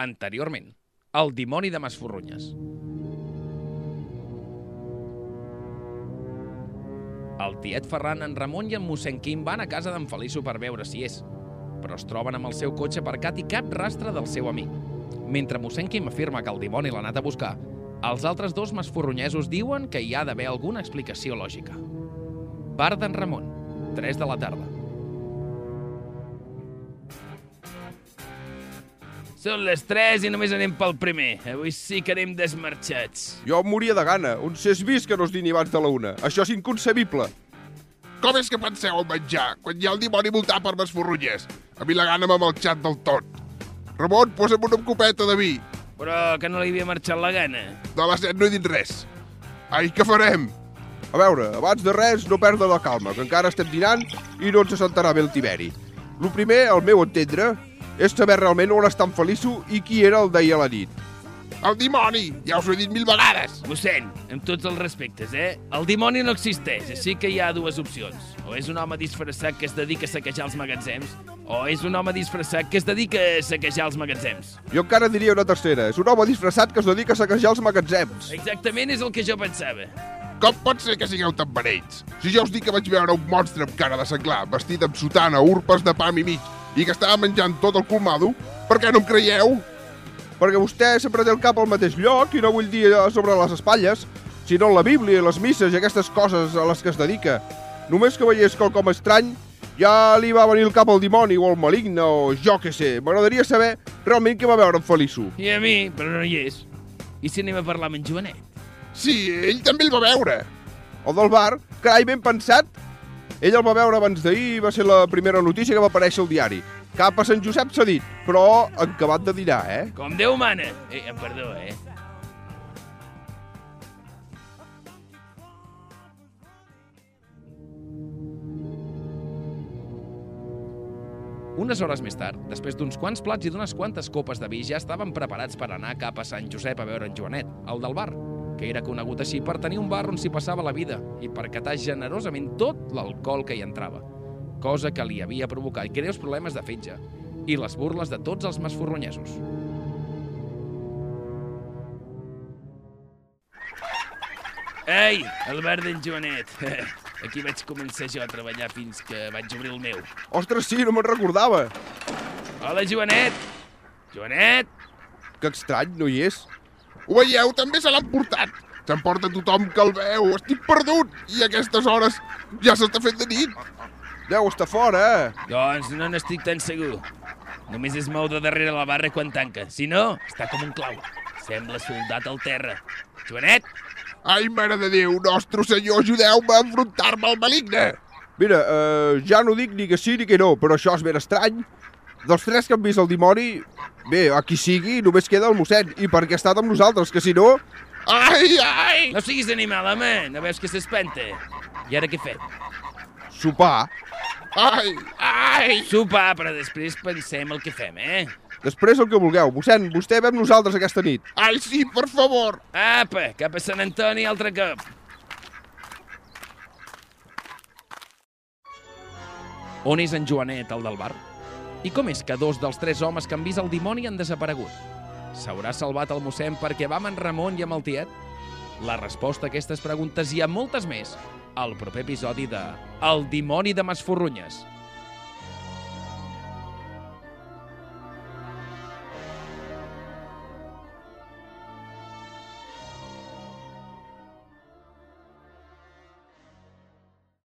Anteriorment, el dimoni de Masforrunyes. El tiet Ferran, en Ramon i en mossèn Quim van a casa d'en Feliço per veure si és, però es troben amb el seu cotxe aparcat i cap rastre del seu amic. Mentre mossèn Quim afirma que el dimoni l'ha anat a buscar, els altres dos masforronyesos diuen que hi ha d'haver alguna explicació lògica. Bar d'en Ramon, 3 de la tarda. Són les 3 i només anem pel primer. Avui sí que anem desmarxats. Jo em moria de gana. On s'és vist que no es dini abans de la una? Això és inconcebible. Com és que penseu en menjar, quan hi ha el dimoni voltant per Masforrunyes? A mi la gana m'ha marxat del tot. Ramon, posa'm una copeta de vi. Però que no li havia marxat la gana. De les set no he dit res. Ai, què farem? A veure, abans de res, no perdre la calma, que encara estem dinant i no ens assentarà bé el Tiberi. Lo primer, al meu entendre, és saber realment on està en Feliço i qui era el d'ahir a la nit. El dimoni! Ja us ho he dit mil vegades! Mossèn, amb tots els respectes, eh? El dimoni no existeix, així que hi ha dues opcions. O és un home disfressat que es dedica a saquejar els magatzems, o és un home disfressat que es dedica a saquejar els magatzems. Jo encara diria una tercera. És un home disfressat que es dedica a saquejar els magatzems. Exactament és el que jo pensava. Com pot ser que sigueu tan beneits? Si jo us dic que vaig veure un monstre amb cara de senglar, vestit amb sotana, urpes de pam i mig, i que estava menjant tot el colmado, per què no em creieu? Perquè vostè sempre té el cap al mateix lloc i no vull dir sobre les espatlles, sinó la Bíblia, les misses i aquestes coses a les que es dedica. Només que veiés quelcom estrany, ja li va venir el cap al dimoni o al maligne o jo que sé. M'agradaria saber realment què va veure en Feliço. I a mi, però no hi és. I si anem a parlar amb en Joanet? Sí, ell també el va veure. El del bar, carai, ben pensat. Ell el va veure abans d'ahir i va ser la primera notícia que va aparèixer al diari. Cap a Sant Josep s'ha dit, però acabat de dinar, eh? Com Déu mana. Eh, perdó, eh? Unes hores més tard, després d'uns quants plats i d'unes quantes copes de vi, ja estaven preparats per anar cap a Sant Josep a veure en Joanet, el del bar, que era conegut així per tenir un bar on s'hi passava la vida i per catar generosament tot l'alcohol que hi entrava, cosa que li havia provocat greus problemes de fetge i les burles de tots els masforronyesos. Ei, el bar d'en Joanet. Aquí vaig començar jo a treballar fins que vaig obrir el meu. Ostres, sí, no me'n recordava. Hola, Joanet! Joanet! Que estrany, no hi és. Ho veieu? També se l'han portat. S'emporta tothom que el veu. Estic perdut. I a aquestes hores ja s'està fent de nit. Deu estar fora, eh? Doncs no n'estic tan segur. Només es mou de darrere la barra quan tanca. Si no, està com un clau. Sembla soldat al terra. Joanet! Ai, mare de Déu, nostre senyor, ajudeu-me a enfrontar-me al maligne. Mira, eh, ja no dic ni que sí ni que no, però això és ben estrany. Dels tres que han vist el dimoni, bé, a qui sigui, només queda el mossèn. I perquè ha estat amb nosaltres, que si no... Ai, ai! No siguis animal, home! No veus que s'espanta? I ara què fem? Sopar. Ai, ai! Sopar, però després pensem el que fem, eh? Després el que vulgueu. Mossèn, vostè ve amb nosaltres aquesta nit. Ai, sí, per favor! Apa, cap a Sant Antoni altre cop. On és en Joanet, el del bar? I com és que dos dels tres homes que han vist el dimoni han desaparegut? S'haurà salvat el mossèn perquè va amb en Ramon i amb el tiet? La resposta a aquestes preguntes i a moltes més al proper episodi de El dimoni de Masforrunyes,